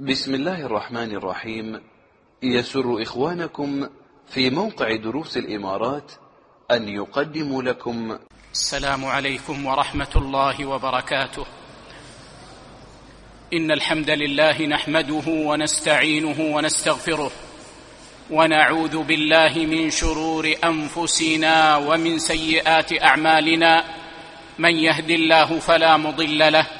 بسم الله الرحمن الرحيم. يسر إخوانكم في موقع دروس الإمارات أن يقدموا لكم. السلام عليكم ورحمة الله وبركاته. إن الحمد لله نحمده ونستعينه ونستغفره ونعوذ بالله من شرور أنفسنا ومن سيئات أعمالنا. من يهد الله فلا مضل له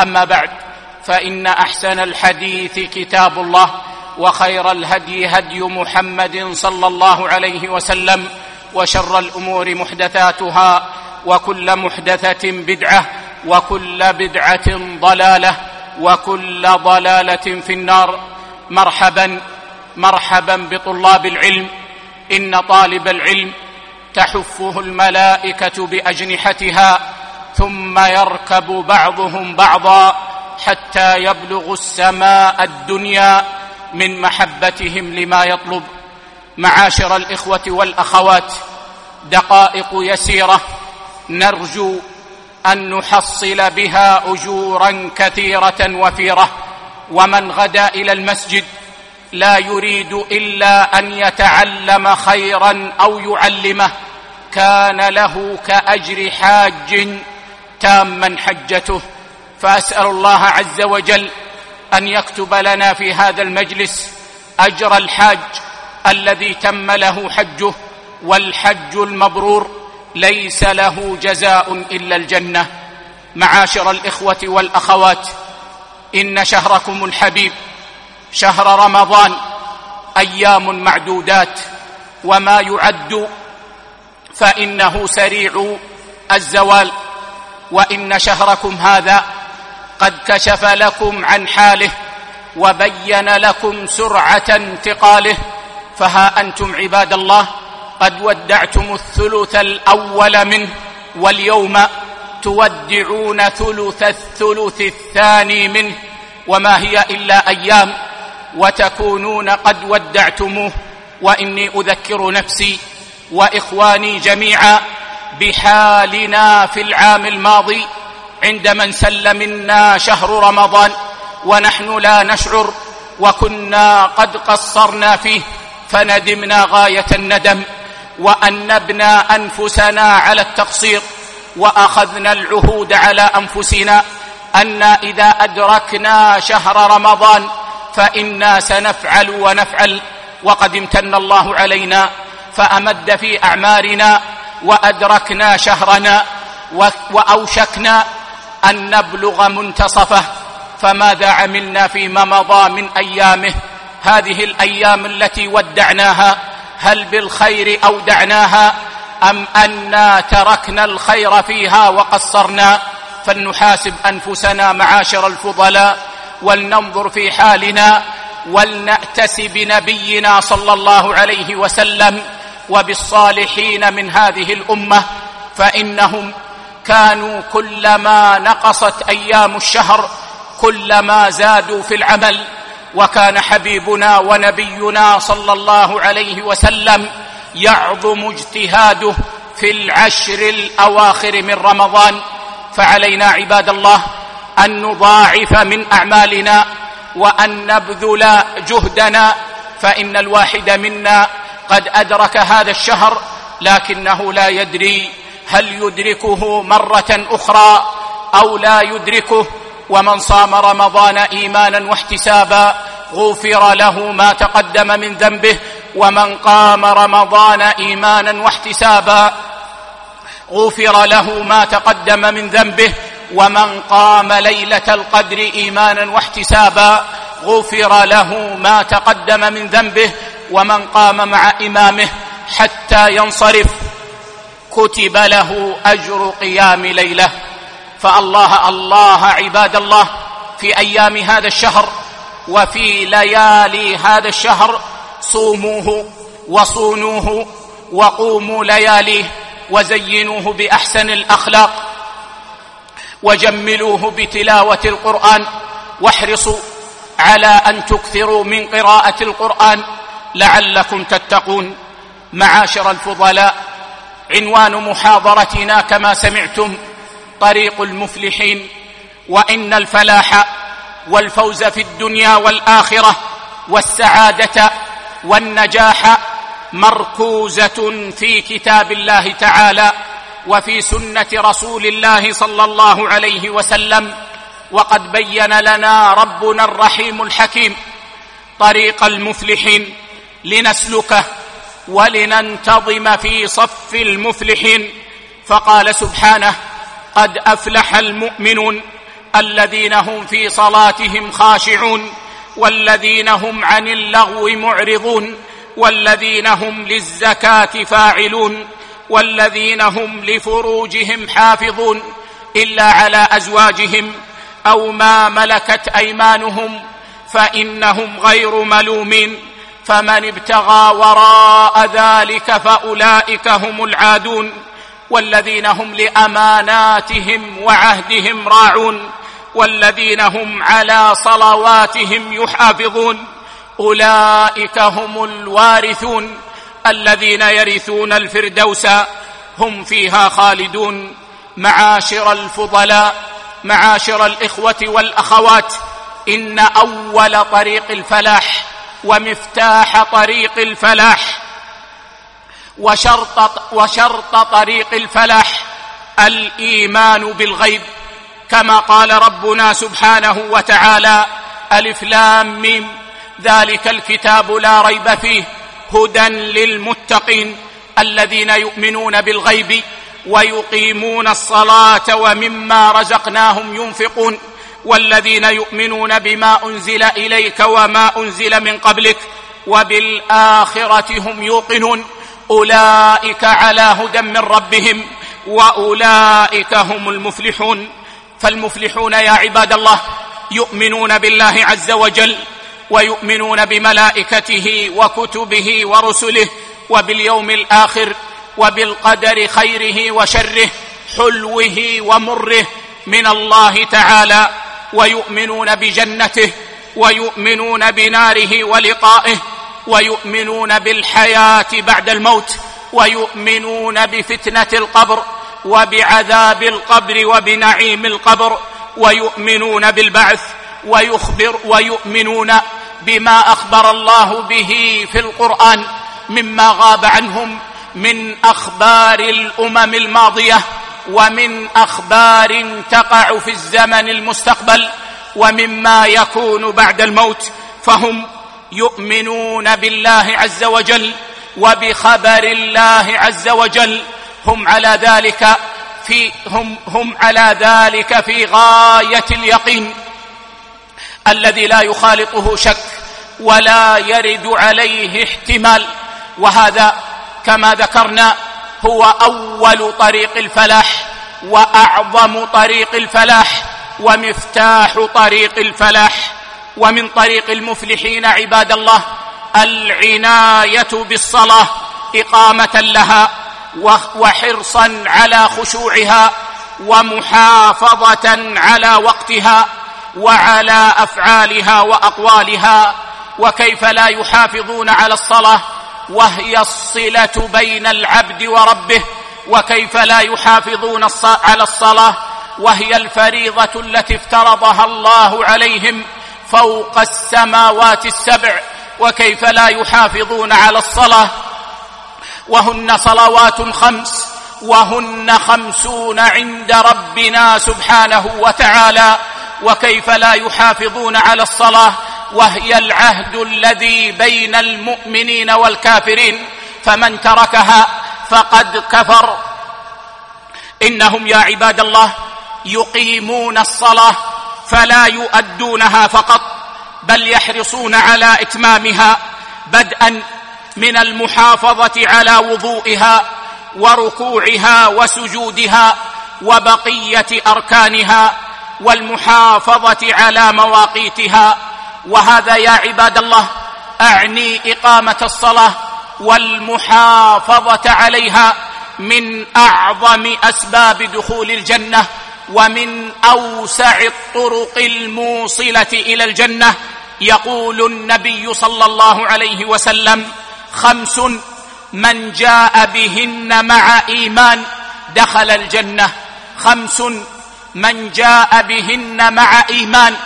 أما بعد فإن أحسن الحديث كتاب الله وخير الهدي هدي محمد صلى الله عليه وسلم وشر الأمور محدثاتها وكل محدثة بدعة وكل بدعة ضلالة وكل ضلالة في النار. مرحبا مرحبا بطلاب العلم. إن طالب العلم تحفه الملائكة بأجنحتها ثم يركب بعضهم بعضا حتى يبلغ السماء الدنيا من محبتهم لما يطلب. معاشر الإخوة والأخوات دقائق يسيرة نرجو أن نحصل بها أجورا كثيرة وفيرة. ومن غدا إلى المسجد لا يريد إلا أن يتعلم خيرا أو يعلمه. كان له كأجر حاج تاما حجته فأسأل الله عز وجل أن يكتب لنا في هذا المجلس أجر الحاج الذي تم له حجه والحج المبرور ليس له جزاء إلا الجنة. معاشر الإخوة والأخوات إن شهركم الحبيب شهر رمضان أيام معدودات وما يعد فإنه سريع الزوال. وان شهركم هذا قد كشف لكم عن حاله وبين لكم سرعه انتقاله فها أنتم عباد الله قد ودعتم الثلث الأول منه واليوم تودعون ثلث الثلث الثاني منه وما هي الا أيام وتكونون قد ودعتموه واني اذكر نفسي واخواني جميعا بحالنا في العام الماضي عند من منا شهر رمضان ونحن لا نشعر وكنا قد قصرنا فيه فندمنا غاية الندم وأنبنا أنفسنا على التقصير وأخذنا العهود على أنفسنا أن إذا أدركنا شهر رمضان فإنا سنفعل ونفعل وقد امتن الله علينا فأمد في أعمارنا وأدركنا شهرنا وأوشكنا أن نبلغ منتصفه فماذا عملنا فيما مضى من أيامه؟ هذه الأيام التي ودعناها هل بالخير أودعناها؟ أم أنا تركنا الخير فيها وقصرنا؟ فلنحاسب أنفسنا معاشر الفضلاء ولننظر في حالنا ولنأتس بنبينا صلى الله عليه وسلم وبالصالحين من هذه الأمة فإنهم كانوا كلما نقصت أيام الشهر كلما زادوا في العمل وكان حبيبنا ونبينا صلى الله عليه وسلم يعظم اجتهاده في العشر الأواخر من رمضان. فعلينا عباد الله أن نضاعف من أعمالنا وأن نبذل جهدنا فإن الواحد منا قد أدرك هذا الشهر لكنه لا يدري هل يدركه مرة أخرى أو لا يدركه ومن صام رمضان إيمانا واحتسابا غفر له ما تقدم من ذنبه ومن قام رمضان إيمانا واحتسابا غفر له ما تقدم من ذنبه ومن قام ليلة القدر إيمانا واحتسابا غفر له ما تقدم من ذنبه ومن قام مع إمامه حتى ينصرف كتب له أجر قيام ليلة. فالله الله عباد الله في أيام هذا الشهر وفي ليالي هذا الشهر صوموه وصونوه وقوموا لياليه وزينوه بأحسن الأخلاق. وجملوه بتلاوة القرآن واحرصوا على أن تكثروا من قراءة القرآن. لعلكم تتقون. معاشر الفضلاء عنوان محاضرتنا كما سمعتم طريق المفلحين وإن الفلاح والفوز في الدنيا والآخرة والسعادة والنجاح مركوزة في كتاب الله تعالى وفي سنة رسول الله صلى الله عليه وسلم. وقد بين لنا ربنا الرحيم الحكيم طريق المفلحين. لنسلكه ولننتظم في صف المفلحين فقال سبحانه قد أفلح المؤمنون الذين هم في صلاتهم خاشعون والذين هم عن اللغو معرضون والذين هم للزكاة فاعلون والذين هم لفروجهم حافظون إلا على أزواجهم أو ما ملكت أيمانهم فإنهم غير ملومين فمن ابتغى وراء ذلك فأولئك هم العادون والذين هم لأماناتهم وعهدهم راعون والذين هم على صلواتهم يحافظون أولئك هم الوارثون الذين يرثون الفردوس هم فيها خالدون معاشر الفضلاء معاشر الإخوة والأخوات إن أول طريق الفلاح ومفتاح طريق الفلاح وشرط, وشرط طريق الفلاح الإيمان بالغيب كما قال ربنا سبحانه وتعالى ألف لام ميم ذلك الكتاب لا ريب فيه هدى للمتقين الذين يؤمنون بالغيب ويقيمون الصلاة ومما رزقناهم ينفقون والذين يؤمنون بما أنزل إليك وما أنزل من قبلك وبالآخرة هم يوقنون. أولئك على هدى من ربهم وأولئك هم المفلحون. فالمفلحون يا عباد الله يؤمنون بالله عز وجل ويؤمنون بملائكته وكتبه ورسله وباليوم الآخر وبالقدر خيره وشره حلوة ومره من الله تعالى. ويؤمنون بجنته ويؤمنون بناره ولقائه ويؤمنون بالحياة بعد الموت ويؤمنون بفتنة القبر وبعذاب القبر وبنعيم القبر ويؤمنون بالبعث ويخبر ويؤمنون بما أخبر الله به في القرآن مما غاب عنهم من أخبار الأمم الماضية. ومن أخبار تقع في الزمن المستقبل ومما يكون بعد الموت فهم يؤمنون بالله عز وجل وبخبر الله عز وجل هم على ذلك في هم هم على ذلك في غاية اليقين الذي لا يخالطه شك ولا يرد عليه احتمال وهذا كما ذكرنا هو أول طريق الفلاح وأعظم طريق الفلاح ومفتاح طريق الفلاح ومن طريق المفلحين عباد الله العناية بالصلاة إقامة لها وحرصا على خشوعها ومحافظة على وقتها وعلى أفعالها وأقوالها وكيف لا يحافظون على الصلاة وهي الصلة بين العبد وربه وكيف لا يحافظون على الصلاة وهي الفريضة التي افترضها الله عليهم فوق السماوات السبع وكيف لا يحافظون على الصلاة. وهن صلوات خمس وهن خمسون عند ربنا سبحانه وتعالى وكيف لا يحافظون على الصلاة. وهي العهد الذي بين المؤمنين والكافرين فمن تركها فقد كفر. إنهم يا عباد الله يقيمون الصلاة فلا يؤدونها فقط بل يحرصون على إتمامها بدءا من المحافظة على وضوئها وركوعها وسجودها وبقية أركانها والمحافظة على مواقيتها. وهذا يا عباد الله أعني إقامة الصلاة والمحافظة عليها من أعظم أسباب دخول الجنة ومن أوسع الطرق الموصلة إلى الجنة. يقول النبي صلى الله عليه وسلم خمس من جاء بهن مع إيمان دخل الجنة. خمس من جاء بهن مع إيمان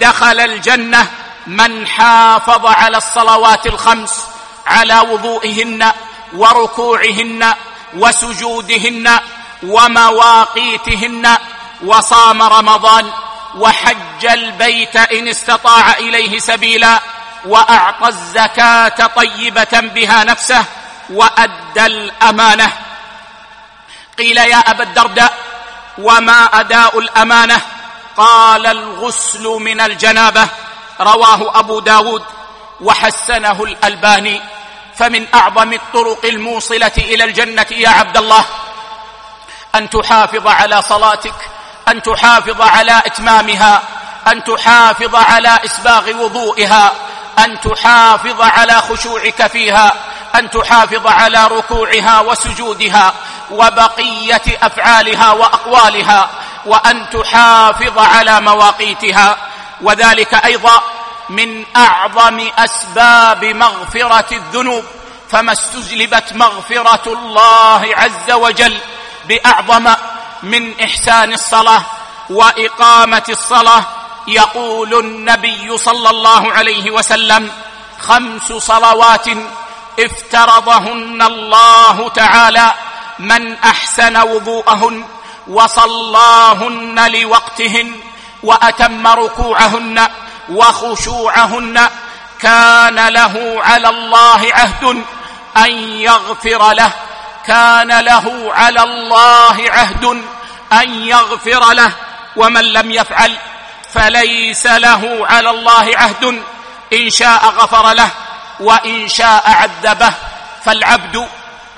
دخل الجنة من حافظ على الصلوات الخمس على وضوئهن وركوعهن وسجودهن ومواقيتهن وصام رمضان وحج البيت إن استطاع إليه سبيلا وأعطى الزكاة طيبة بها نفسه وأدى الأمانة. قيل يا أبا الدرداء وما أداء الأمانة؟ قال الغسل من الجنابة رواه أبو داود وحسنه الألباني فمن أعظم الطرق الموصلة إلى الجنة يا عبد الله أن تحافظ على صلاتك أن تحافظ على إتمامها أن تحافظ على إسباغ وضوئها أن تحافظ على خشوعك فيها أن تحافظ على ركوعها وسجودها وبقية أفعالها وأقوالها. وأن تحافظ على مواقيتها. وذلك أيضا من أعظم أسباب مغفرة الذنوب. فما استجلبت مغفرة الله عز وجل بأعظم من إحسان الصلاة وإقامة الصلاة. يقول النبي صلى الله عليه وسلم خمس صلوات افترضهن الله تعالى من أحسن وضوءهن وصلاهن لوقتهن وأتم ركوعهن وخشوعهن كان له على الله عهد أن يغفر له كان له على الله عهد أن يغفر له ومن لم يفعل فليس له على الله عهد إن شاء غفر له وإن شاء عذبه فالعبد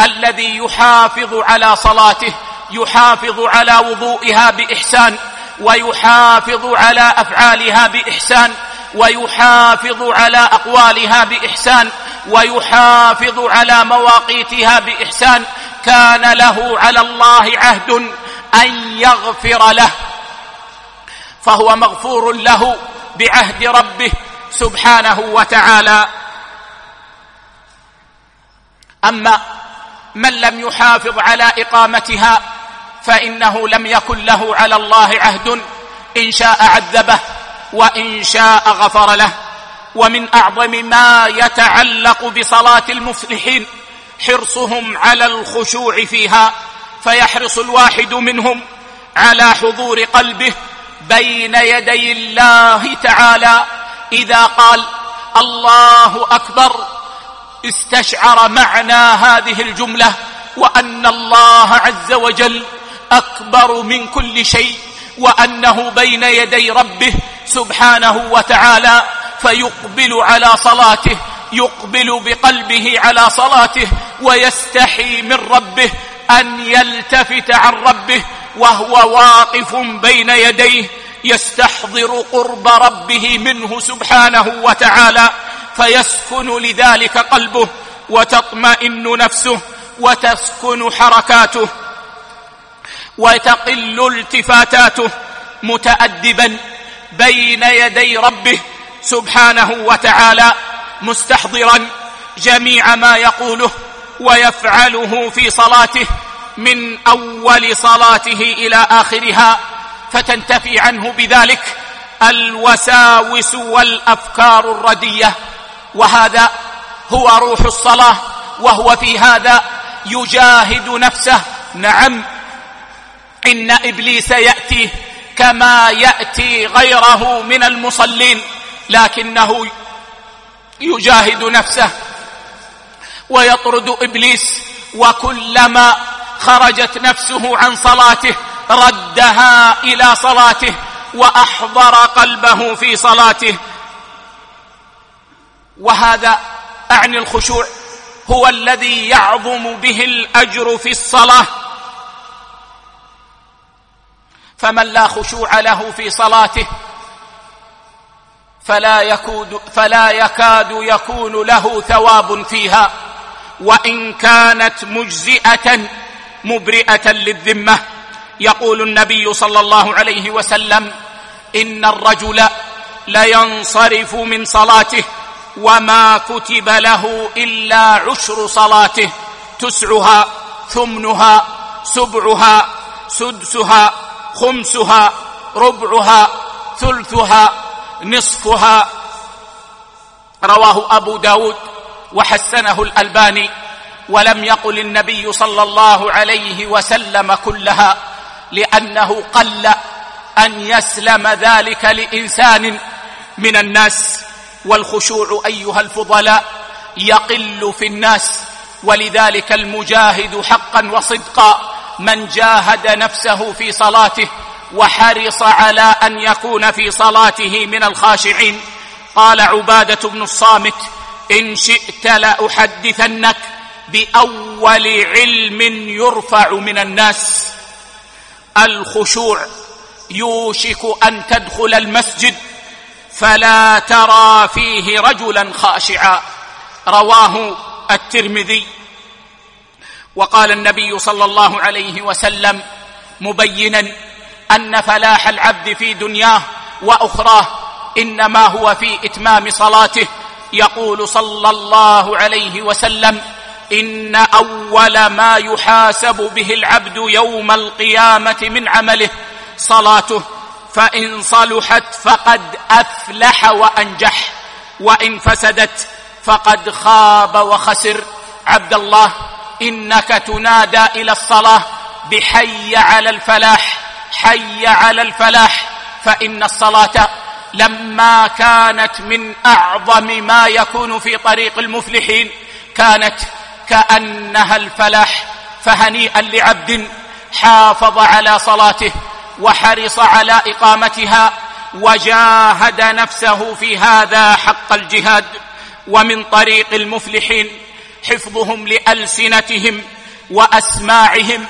الذي يحافظ على صلاته يحافظ على وضوئها بإحسان ويحافظ على أفعالها بإحسان ويحافظ على أقوالها بإحسان ويحافظ على مواقيتها بإحسان. كان له على الله عهد أن يغفر له فهو مغفور له بعهد ربه سبحانه وتعالى. أما من لم يحافظ على إقامتها فإنه لم يكن له على الله عهد إن شاء عذبه وإن شاء غفر له. ومن أعظم ما يتعلق بصلاة المفلحين حرصهم على الخشوع فيها فيحرص الواحد منهم على حضور قلبه بين يدي الله تعالى. إذا قال الله أكبر استشعر معنى هذه الجملة وأن الله عز وجل أكبر من كل شيء وأنه بين يدي ربه سبحانه وتعالى فيقبل على صلاته يقبل بقلبه على صلاته ويستحي من ربه أن يلتفت عن ربه وهو واقف بين يديه يستحضر قرب ربه منه سبحانه وتعالى فيسكن لذلك قلبه وتطمئن نفسه وتسكن حركاته. وتقل التفاتاته متادبا بين يدي ربه سبحانه وتعالى مستحضرا جميع ما يقوله ويفعله في صلاته من أول صلاته إلى آخرها فتنتفي عنه بذلك الوساوس والأفكار الردية وهذا هو روح الصلاة وهو في هذا يجاهد نفسه نعم إن إبليس يأتي كما يأتي غيره من المصلين لكنه يجاهد نفسه ويطرد إبليس وكلما خرجت نفسه عن صلاته ردها إلى صلاته وأحضر قلبه في صلاته. وهذا أعني الخشوع هو الذي يعظم به الأجر في الصلاة. فمن لا خشوع له في صلاته فلا يكود فلا يكاد يكون له ثواب فيها. وإن كانت مجزئة مبرئة للذمة. يقول النبي صلى الله عليه وسلم إن الرجل لينصرف من صلاته وما كتب له إلا عشر صلاته تسعها ثمنها سبعها سدسها خمسها ربعها ثلثها نصفها۔ رواه أبو داود وحسنه الألباني ولم يقل النبي صلى الله عليه وسلم كلها لأنه قل أن يسلم ذلك لإنسان من الناس والخشوع أيها الفضلاء يقل في الناس ولذلك المجاهد حقا وصدقا من جاهد نفسه في صلاته وحرص على أن يكون في صلاته من الخاشعين. قال عبادة بن الصامت إن شئت لأحدثنك بأول علم يرفع من الناس. الخشوع يوشك أن تدخل المسجد فلا ترى فيه رجلا خاشعا. رواه الترمذي. وقال النبي صلى الله عليه وسلم مبينا أن فلاح العبد في دنياه وأخراه إنما هو في إتمام صلاته. يقول صلى الله عليه وسلم إن أول ما يحاسب به العبد يوم القيامة من عمله صلاته فإن صلحت فقد أفلح وأنجح وإن فسدت فقد خاب وخسر. عبد الله إنك تنادى إلى الصلاة بحي على الفلاح حي على الفلاح فإن الصلاة لما كانت من أعظم ما يكون في طريق المفلحين كانت كأنها الفلاح فهنيئا لعبد حافظ على صلاته وحرص على إقامتها وجاهد نفسه في هذا حق الجهاد ومن طريق المفلحين حفظهم لألسنتهم وأسماعهم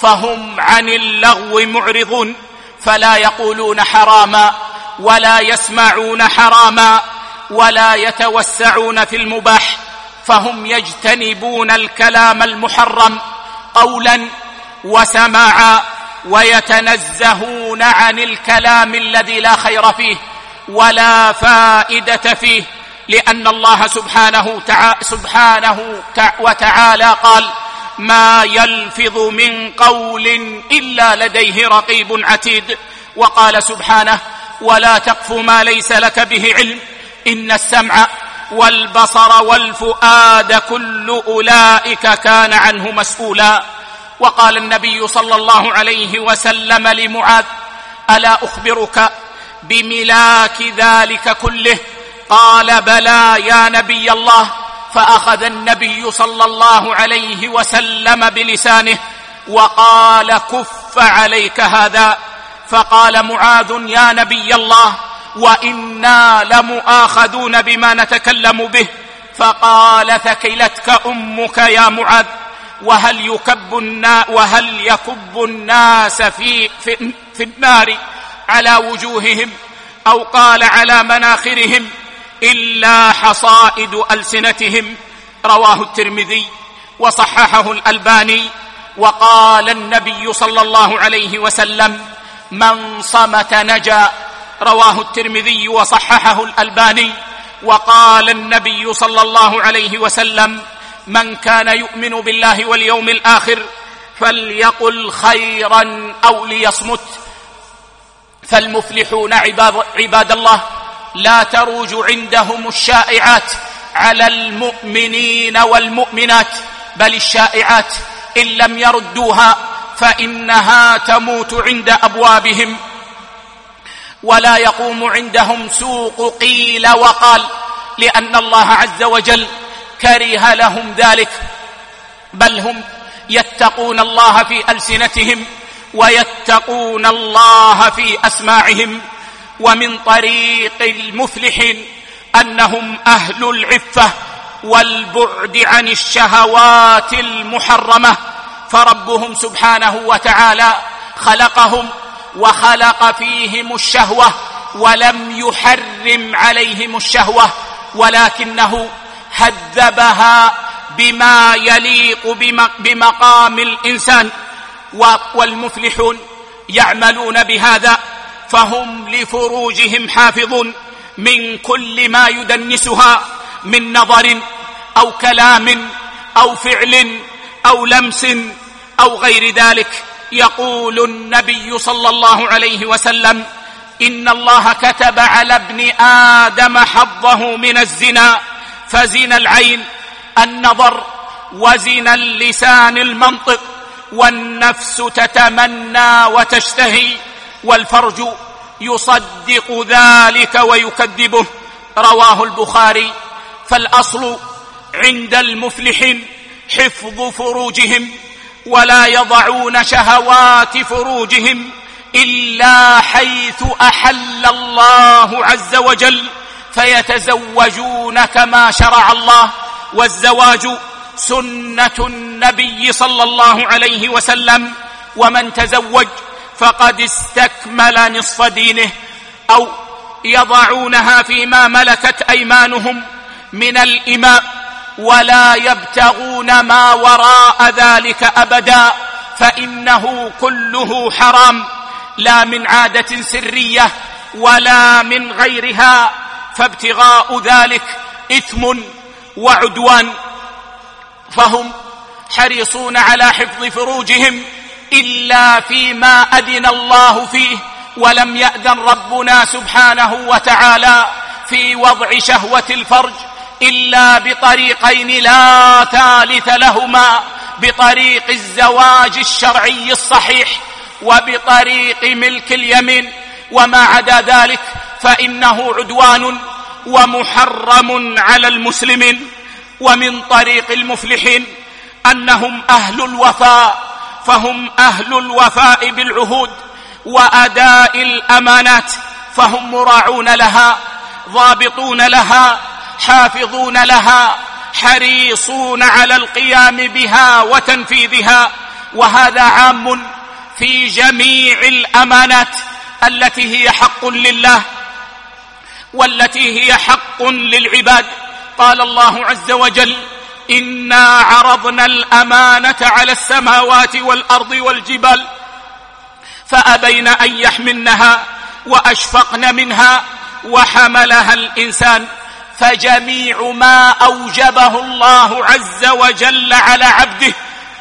فهم عن اللغو معرضون فلا يقولون حراما ولا يسمعون حراما ولا يتوسعون في المباح فهم يجتنبون الكلام المحرم قولا وسماعا ويتنزهون عن الكلام الذي لا خير فيه ولا فائدة فيه لأن الله سبحانه, تع... سبحانه تع... وتعالى قال ما يلفظ من قول إلا لديه رقيب عتيد وقال سبحانه ولا تقف ما ليس لك به علم إن السمع والبصر والفؤاد كل أولئك كان عنه مسؤولا وقال النبي صلى الله عليه وسلم لمعاذ ألا أخبرك بملاك ذلك كله قال بلى يا نبي الله فأخذ النبي صلى الله عليه وسلم بلسانه وقال كف عليك هذا فقال معاذ يا نبي الله وإنا لمؤاخذون بما نتكلم به فقال ثكلتك أمك يا معاذ وهل يكب الناس وهل يكب الناس في في, في النار على وجوههم أو قال على مناخرهم إلا حصائد ألسنتهم رواه الترمذي وصححه الألباني وقال النبي صلى الله عليه وسلم من صمت نجا رواه الترمذي وصححه الألباني وقال النبي صلى الله عليه وسلم من كان يؤمن بالله واليوم الآخر فليقل خيرا أو ليصمت. فالمفلحون عباد, عباد الله لا تروج عندهم الشائعات على المؤمنين والمؤمنات بل الشائعات إن لم يردوها فإنها تموت عند أبوابهم. ولا يقوم عندهم سوق قيل وقال لأن الله عز وجل كره لهم ذلك. بل هم يتقون الله في ألسنتهم ويتقون الله في أسماعهم. ومن طريق المفلحين أنهم أهل العفة والبعد عن الشهوات المحرمة. فربهم سبحانه وتعالى خلقهم وخلق فيهم الشهوة ولم يحرم عليهم الشهوة ولكنه هذبها بما يليق بمقام الإنسان. والمفلحون يعملون بهذا فهم لفروجهم حافظون من كل ما يدنسها من نظر أو كلام أو فعل أو لمس أو غير ذلك. يقول النبي صلى الله عليه وسلم إن الله كتب على ابن آدم حظه من الزنا فزنا العين النظر وزنا اللسان المنطق والنفس تتمنى وتشتهي. والفرج يصدق ذلك ويكذبه. رواه البخاري. فالأصل عند المفلح حفظ فروجهم ولا يضعون شهوات فروجهم إلا حيث أحل الله عز وجل. فيتزوجون كما شرع الله. والزواج سنة النبي صلى الله عليه وسلم. ومن تزوج فقد استكمل نصف دينه أو يضعونها فيما ملكت أيمانهم من الإماء ولا يبتغون ما وراء ذلك أبدا فإنه كله حرام لا من عادة سرية ولا من غيرها فابتغاء ذلك إثم وعدوان فهم حريصون على حفظ فروجهم إلا فيما أدن الله فيه ولم يأذن ربنا سبحانه وتعالى في وضع شهوة الفرج إلا بطريقين لا ثالث لهما بطريق الزواج الشرعي الصحيح وبطريق ملك اليمين وما عدا ذلك فإنه عدوان ومحرم على المسلمين ومن طريق المفلحين أنهم أهل الوفاء. فهم أهل الوفاء بالعهود وأداء الأمانات فهم مراعون لها ضابطون لها حافظون لها حريصون على القيام بها وتنفيذها وهذا عام في جميع الأمانات التي هي حق لله والتي هي حق للعباد. قال الله عز وجل إنا عرضنا الأمانة على السماوات والأرض والجبال فأبين أن يحملنها وأشفقن منها وحملها الإنسان فجميع ما أوجبه الله عز وجل على عبده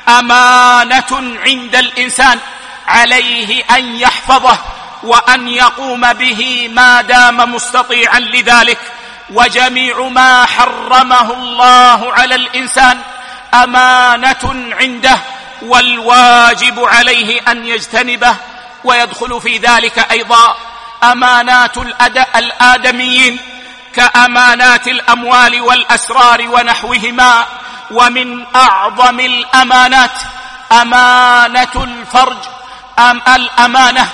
أمانة عند الإنسان عليه أن يحفظه وأن يقوم به ما دام مستطيعا لذلك وجميع ما حرمه الله على الإنسان أمانة عنده والواجب عليه أن يجتنبه ويدخل في ذلك أيضا أمانات الآدميين كأمانات الأموال والأسرار ونحوهما ومن أعظم الأمانات أمانة الفرج أم الأمانة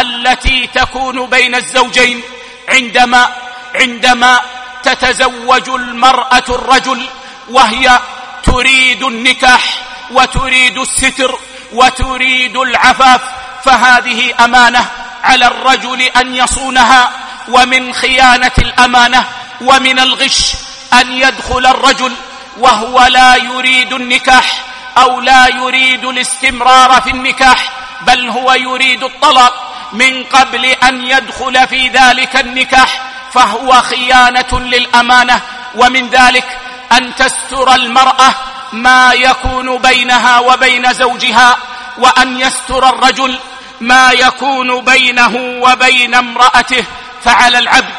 التي تكون بين الزوجين عندما عندما تتزوج المرأة الرجل وهي تريد النكاح وتريد الستر وتريد العفاف فهذه أمانة على الرجل أن يصونها ومن خيانة الأمانة ومن الغش أن يدخل الرجل وهو لا يريد النكاح أو لا يريد الاستمرار في النكاح بل هو يريد الطلاق من قبل أن يدخل في ذلك النكاح. فهو خيانة للأمانة ومن ذلك أن تستر المرأة ما يكون بينها وبين زوجها وأن يستر الرجل ما يكون بينه وبين امرأته. فعلى العبد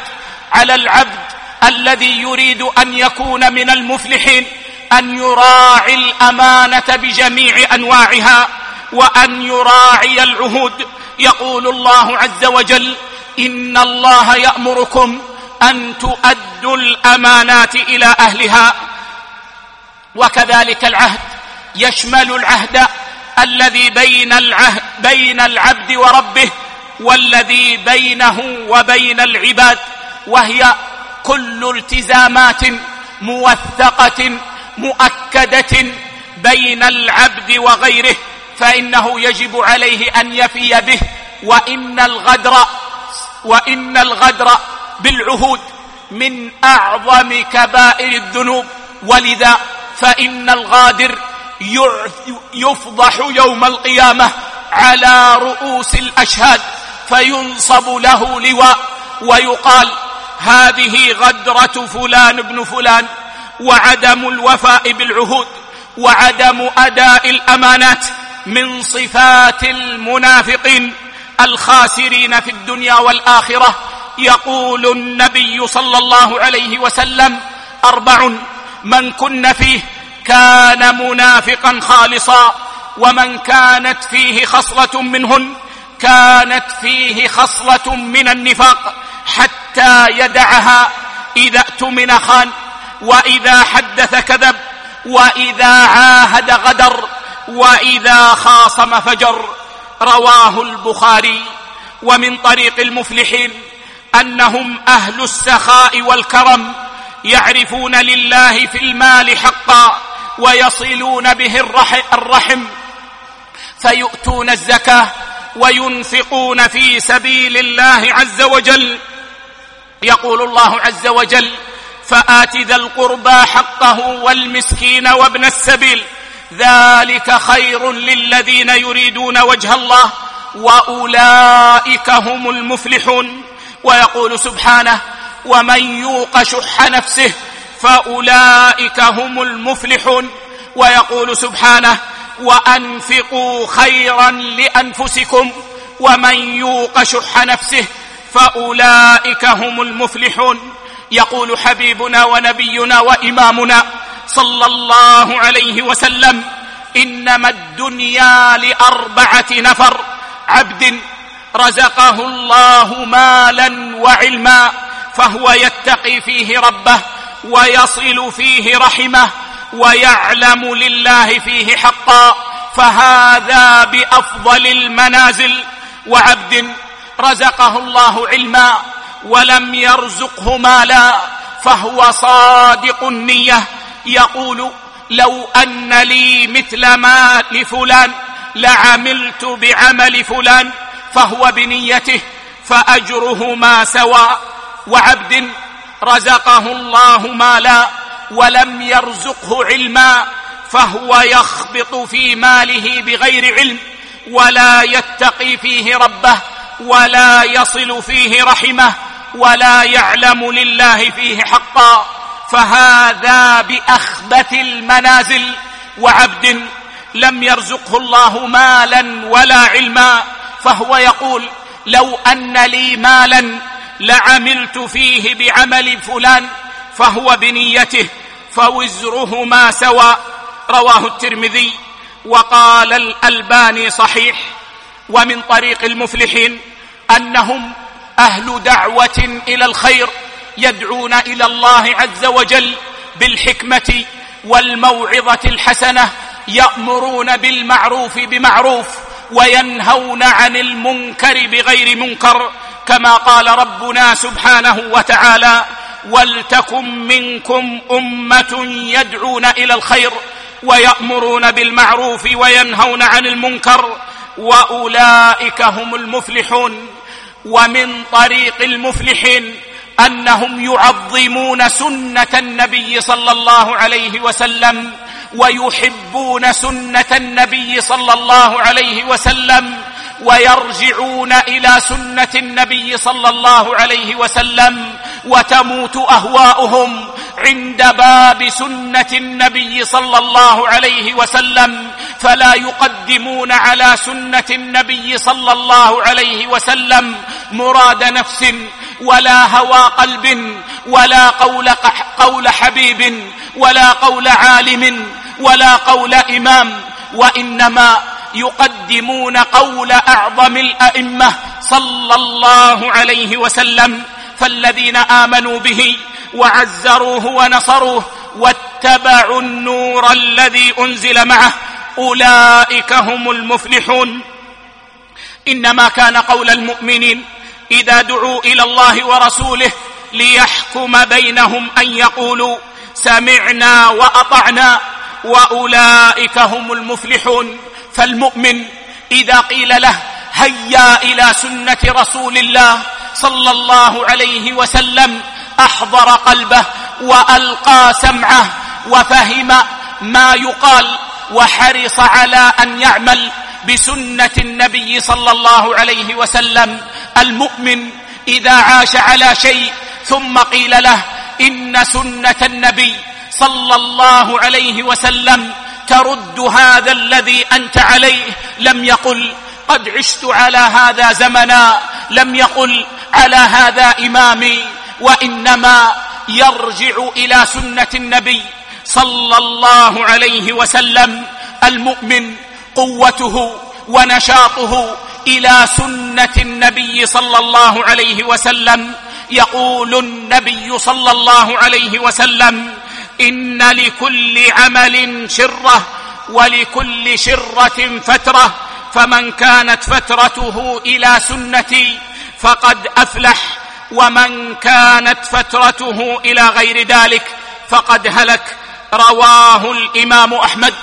على العبد الذي يريد أن يكون من المفلحين أن يراعي الأمانة بجميع أنواعها وأن يراعي العهود. يقول الله عز وجل إن الله يأمركم أن تؤدوا الأمانات إلى أهلها وكذلك العهد يشمل العهد الذي بين العهد بين العبد وربه والذي بينه وبين العباد وهي كل التزامات موثقة مؤكدة بين العبد وغيره فإنه يجب عليه أن يفي به وإن الغدر وان الغدر بالعهود من اعظم كبائر الذنوب ولذا فان الغادر يفضح يوم القيامه على رؤوس الاشهاد فينصب له لواء ويقال هذه غدره فلان بن فلان وعدم الوفاء بالعهود وعدم اداء الامانات من صفات المنافقين الخاسرين في الدنيا والآخرة. يقول النبي صلى الله عليه وسلم أربع من كن فيه كان منافقا خالصا ومن كانت فيه خصلة منهن كانت فيه خصلة من النفاق حتى يدعها إذا اؤتمن خان وإذا حدث كذب وإذا عاهد غدر وإذا خاصم فجر. رواه البخاري ومن طريق المفلحين أنهم أهل السخاء والكرم يعرفون لله في المال حقا ويصلون به الرحم فيؤتون الزكاة وينفقون في سبيل الله عز وجل. يقول الله عز وجل فآت ذا القربى حقه والمسكين وابن السبيل ذلك خير للذين يريدون وجه الله واولئك هم المفلحون ويقول سبحانه ومن يوق شح نفسه فاولئك هم المفلحون ويقول سبحانه وانفقوا خيرا لانفسكم ومن يوق شح نفسه فاولئك هم المفلحون يقول حبيبنا ونبينا وامامنا صلى الله عليه وسلم إنما الدنيا لأربعة نفر. عبد رزقه الله مالا وعلما فهو يتقي فيه ربه ويصل فيه رحمه ويعلم لله فيه حقا. فهذا بأفضل المنازل. وعبد رزقه الله علما ولم يرزقه مالا فهو صادق النية. يقول لو أن لي مثل ما لفلان لعملت بعمل فلان فهو بنيته فأجرهما سواء وعبد رزقه الله مالا ولم يرزقه علما فهو يخبط في ماله بغير علم ولا يتقي فيه ربه ولا يصل فيه رحمه ولا يعلم لله فيه حقا فهذا بأخبث المنازل وعبد لم يرزقه الله مالا ولا علما. فهو يقول لو أن لي مالا لعملت فيه بعمل فلان فهو بنيته فوزرهما سوى رواه الترمذي. وقال الألباني صحيح. ومن طريق المفلحين أنهم أهل دعوة إلى الخير. يدعون إلى الله عز وجل بالحكمة والموعظة الحسنة يأمرون بالمعروف بمعروف وينهون عن المنكر بغير منكر كما قال ربنا سبحانه وتعالى ولتكن منكم أمة يدعون إلى الخير ويأمرون بالمعروف وينهون عن المنكر وأولئك هم المفلحون ومن طريق المفلحين أنهم يعظمون سنة النبي صلى الله عليه وسلم ويحبون سنة النبي صلى الله عليه وسلم ويرجعون إلى سنة النبي صلى الله عليه وسلم وتموت أهواؤهم عند باب سنة النبي صلى الله عليه وسلم فلا يقدمون على سنة النبي صلى الله عليه وسلم مراد نفس ولا هوى قلب ولا قول, قول حبيب ولا قول عالم ولا قول إمام وإنما يقدمون قول أعظم الأئمة صلى الله عليه وسلم فالذين آمنوا به وعزروه ونصروه واتبعوا النور الذي أنزل معه أولئك هم المفلحون. إنما كان قول المؤمنين إذا دعوا إلى الله ورسوله ليحكم بينهم أن يقولوا سمعنا وأطعنا وأولئك هم المفلحون. فالمؤمن إذا قيل له هيا إلى سنة رسول الله صلى الله عليه وسلم أحضر قلبه وألقى سمعه وفهم ما يقال وحرص على أن يعمل بسنة النبي صلى الله عليه وسلم. المؤمن إذا عاش على شيء ثم قيل له إن سنة النبي صلى الله عليه وسلم ترد هذا الذي أنت عليه. لم يقل قد عشت على هذا زمنا. لم يقل على هذا إمامي. وإنما يرجع إلى سنة النبي صلى الله عليه وسلم. المؤمن قوته ونشاطه إلى سنة النبي صلى الله عليه وسلم. يقول النبي صلى الله عليه وسلم إن لكل عمل شرة ولكل شرة فترة فمن كانت فترته إلى سنتي فقد أفلح ومن كانت فترته إلى غير ذلك فقد هلك. رواه الإمام أحمد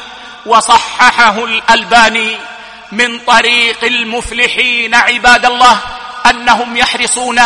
وصححه الألباني من طريق المفلحين عباد الله أنهم يحرصون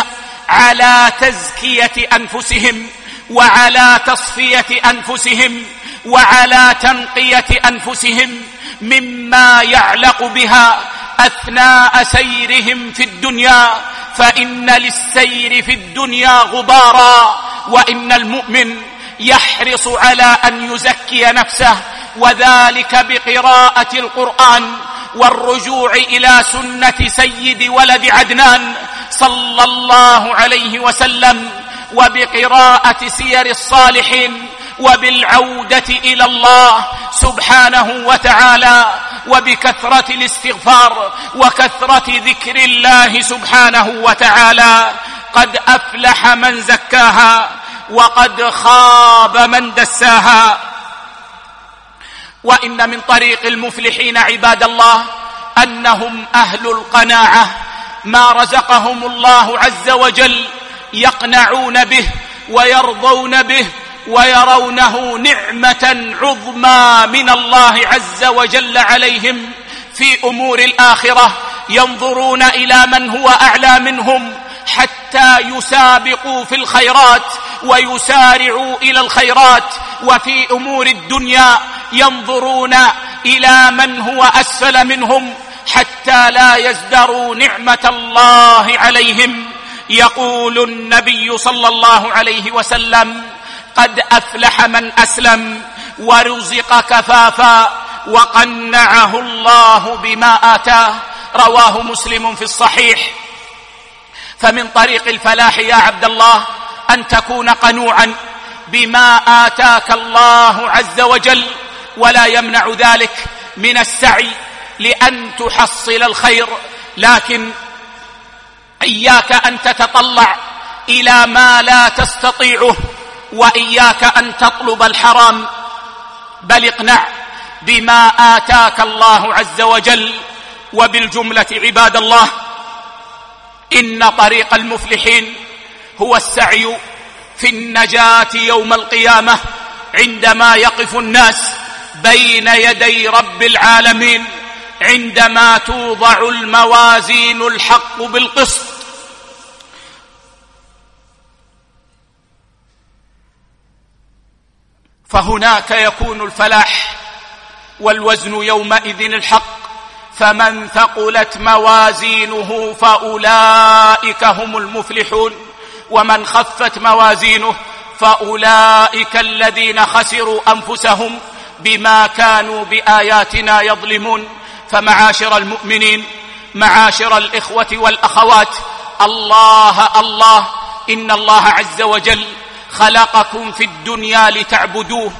على تزكية أنفسهم وعلى تصفية أنفسهم وعلى تنقية أنفسهم مما يعلق بها أثناء سيرهم في الدنيا فإن للسير في الدنيا غبارا وإن المؤمن يحرص على أن يزكي نفسه وذلك بقراءة القرآن والرجوع إلى سنة سيد ولد عدنان صلى الله عليه وسلم وبقراءة سير الصالحين وبالعودة إلى الله سبحانه وتعالى وبكثرة الاستغفار وكثرة ذكر الله سبحانه وتعالى قد أفلح من زكاها وقد خاب من دساها وإن من طريق المفلحين عباد الله أنهم أهل القناعة ما رزقهم الله عز وجل يقنعون به ويرضون به ويرونه نعمة عظمى من الله عز وجل عليهم في أمور الآخرة ينظرون إلى من هو أعلى منهم حتى يسابقوا في الخيرات ويسارعوا إلى الخيرات وفي أمور الدنيا ينظرون إلى من هو أسفل منهم حتى لا يزدروا نعمة الله عليهم. يقول النبي صلى الله عليه وسلم قد أفلح من أسلم ورزق كفافا وقنعه الله بما آتاه. رواه مسلم في الصحيح. فمن طريق الفلاح يا عبد الله أن تكون قنوعا بما آتاك الله عز وجل ولا يمنع ذلك من السعي لأن تحصل الخير لكن إياك أن تتطلع إلى ما لا تستطيعه وإياك أن تطلب الحرام. بل اقنع بما آتاك الله عز وجل وبالجملة عباد الله إن طريق المفلحين هو السعي في النجاة يوم القيامة عندما يقف الناس بين يدي رب العالمين. عندما توضع الموازين الحق بالقسط. فهناك يكون الفلاح والوزن يومئذ الحق. فمن ثقلت موازينه فأولئك هم المفلحون. ومن خفت موازينه فأولئك الذين خسروا أنفسهم بما كانوا بآياتنا يظلمون. فمعاشر المؤمنين معاشر الإخوة والأخوات. الله الله إن الله عز وجل خلقكم في الدنيا لتعبدوه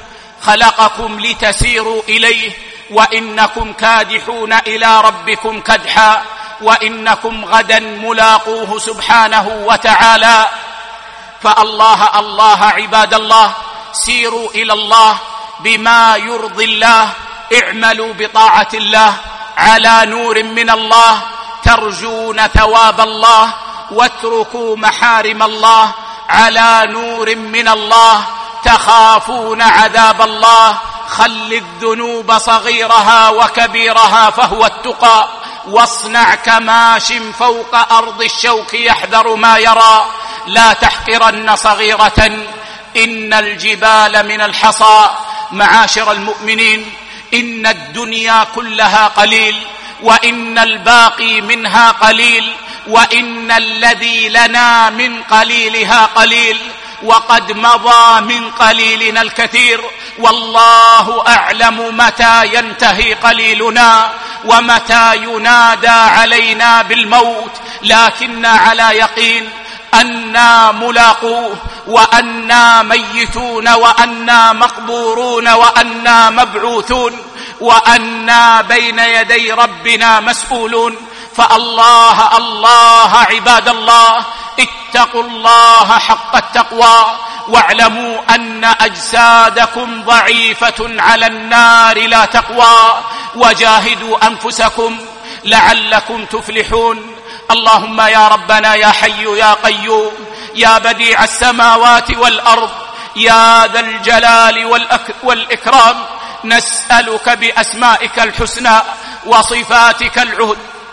خلقكم لتسيروا إليه وإنكم كادحون إلى ربكم كدحا وإنكم غدا ملاقوه سبحانه وتعالى. فالله الله عباد الله سيروا إلى الله بما يرضي الله اعملوا بطاعة الله. على نور من الله ترجون ثواب الله واتركوا محارم الله على نور من الله تخافون عذاب الله خل الذنوب صغيرها وكبيرها فهو التقى واصنع كماش فوق أرض الشوك يحذر ما يرى لا تحقرن صغيرة إن الجبال من الحصى معاشر المؤمنين إن الدنيا كلها قليل وإن الباقي منها قليل وإن الذي لنا من قليلها قليل وقد مضى من قليلنا الكثير والله أعلم متى ينتهي قليلنا ومتى ينادى علينا بالموت لكن على يقين أنا ملاقوه وأنا ميتون وأنا مقبورون وأنا مبعوثون وأنا بين يدي ربنا مسؤولون فالله الله عباد الله اتقوا الله حق التقوى واعلموا ان اجسادكم ضعيفه على النار لا تقوى وجاهدوا انفسكم لعلكم تفلحون اللهم يا ربنا يا حي يا قيوم يا بديع السماوات والأرض يا ذا الجلال والإكرام نسألك بأسمائك الحسنى وصفاتك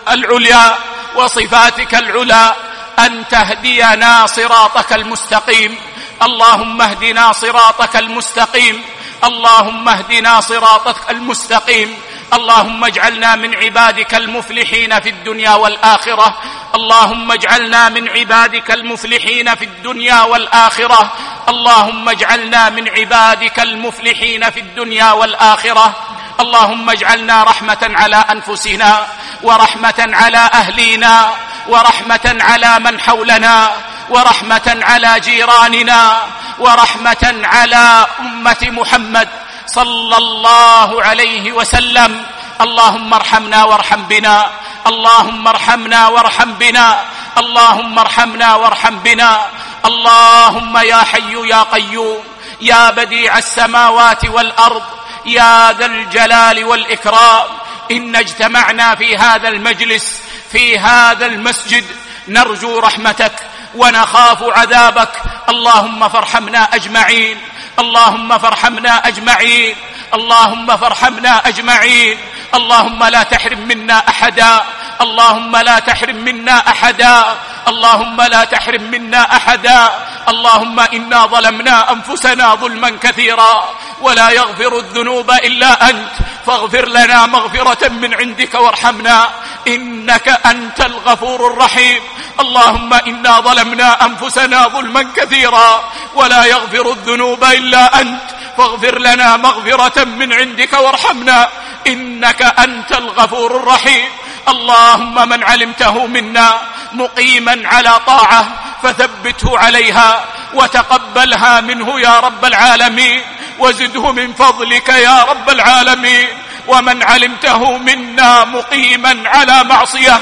العليا وصفاتك العلا أن تهدينا صراطك المستقيم اللهم اهدنا صراطك المستقيم اللهم اهدنا صراطك المستقيم. اللهم اجعلنا من عبادك المفلحين في الدنيا والآخرة. اللهم اجعلنا من عبادك المفلحين في الدنيا والآخرة. اللهم اجعلنا من عبادك المفلحين في الدنيا والآخرة. اللهم اجعلنا رحمة على أنفسنا ورحمة على أهلينا. ورحمة على من حولنا ورحمة على جيراننا ورحمة على أمة محمد صلى الله عليه وسلم. اللهم ارحمنا وارحم بنا اللهم ارحمنا وارحم بنا اللهم ارحمنا وارحم بنا. اللهم يا حي يا قيوم يا بديع السماوات والأرض يا ذا الجلال والإكرام. إن اجتمعنا في هذا المجلس في هذا المسجد نرجو رحمتك ونخاف عذابك. اللهم فارحمنا أجمعين. اللهم فارحمنا أجمعين. اللهم فارحمنا أجمعين. اللهم لا تحرم منا أحدا. اللهم لا تحرم منا أحدا. اللهم لا تحرم منا أحدا. اللهم إنا ظلمنا أنفسنا ظلما كثيرا. ولا يغفر الذنوب إلا أنت. فاغفر لنا مغفرة من عندك وارحمنا. إنك أنت الغفور الرحيم. اللهم إنا ظلمنا أنفسنا ظلما كثيرا ولا يغفر الذنوب إلا أنت. فاغفر لنا مغفرة من عندك وارحمنا. إنك أنت الغفور الرحيم. اللهم من علمته منا مقيما على طاعة فثبته عليها وتقبلها منه يا رب العالمين. وزده من فضلك يا رب العالمين. ومن علمته منا مقيما على معصية.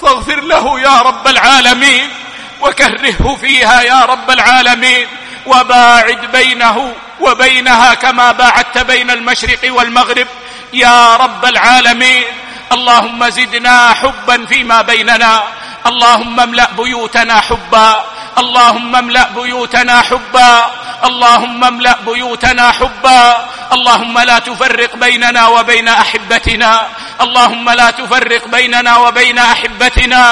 فاغفر له يا رب العالمين وكرهه فيها يا رب العالمين وباعد بينه وبينها كما باعدت بين المشرق والمغرب. يا رب العالمين اللهم زدنا حبا فيما بيننا اللهم املأ بيوتنا حبا. اللهم املأ بيوتنا حبا. اللهم املأ بيوتنا حبا. اللهم لا تفرق بيننا وبين أحبتنا. اللهم لا تفرق بيننا وبين أحبتنا.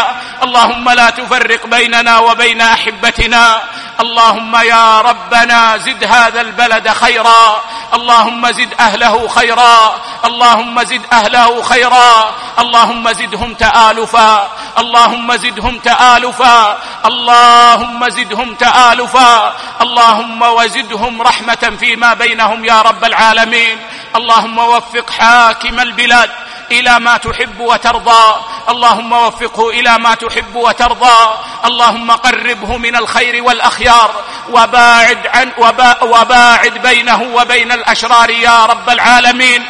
اللهم لا تفرق بيننا وبين أحبتنا. اللهم يا ربنا زد هذا البلد خيرا. اللهم زد أهله خيرا. اللهم زد أهله خيرا. اللهم زدهم تآلفا. اللهم زدهم تآلفا. اللهم زدهم تآلفا. اللهم وزدهم رحمة فيما بينهم يا رب العالمين. اللهم وفق حاكم البلاد. إلى ما تحب وترضى. اللهم وفقه إلى ما تحب وترضى. اللهم قربه من الخير والأخيار. وباعد عن وباعد بينه وبين الأشرار يا رب العالمين.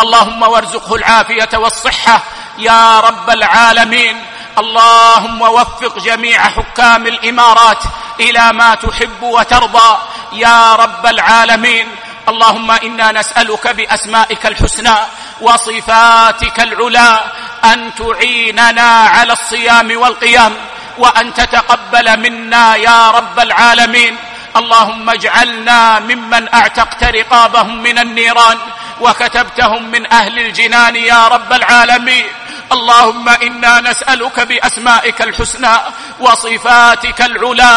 اللهم وارزقه العافية والصحة يا رب العالمين. اللهم وفق جميع حكام الإمارات إلى ما تحب وترضى يا رب العالمين. اللهم إنا نسألك بأسمائك الحسنى وصفاتك العلا أن تعيننا على الصيام والقيام وأن تتقبل منا يا رب العالمين. اللهم اجعلنا ممن أعتقت رقابهم من النيران وكتبتهم من أهل الجنان يا رب العالمين. اللهم إنا نسألك بأسمائك الحسنى وصفاتك العلا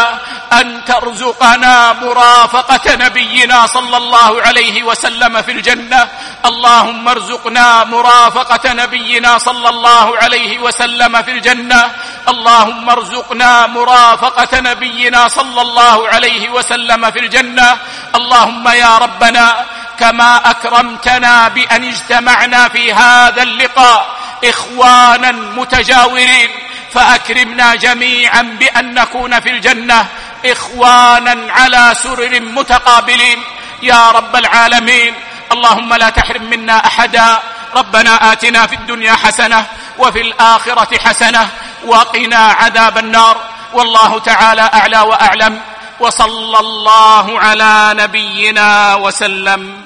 أن ترزقنا مرافقة نبينا صلى الله عليه وسلم في الجنة. اللهم ارزقنا مرافقة نبينا صلى الله عليه وسلم في الجنة. اللهم ارزقنا مرافقة نبينا صلى الله عليه وسلم في الجنة. اللهم يا ربنا كما أكرمتنا بأن اجتمعنا في هذا اللقاء إخوانا متجاورين فأكرمنا جميعا بأن نكون في الجنة إخوانا على سرر متقابلين. يا رب العالمين اللهم لا تحرم منا أحدا. ربنا آتنا في الدنيا حسنة وفي الآخرة حسنة وقنا عذاب النار. والله تعالى أعلى وأعلم. وصلى الله على نبينا وسلم.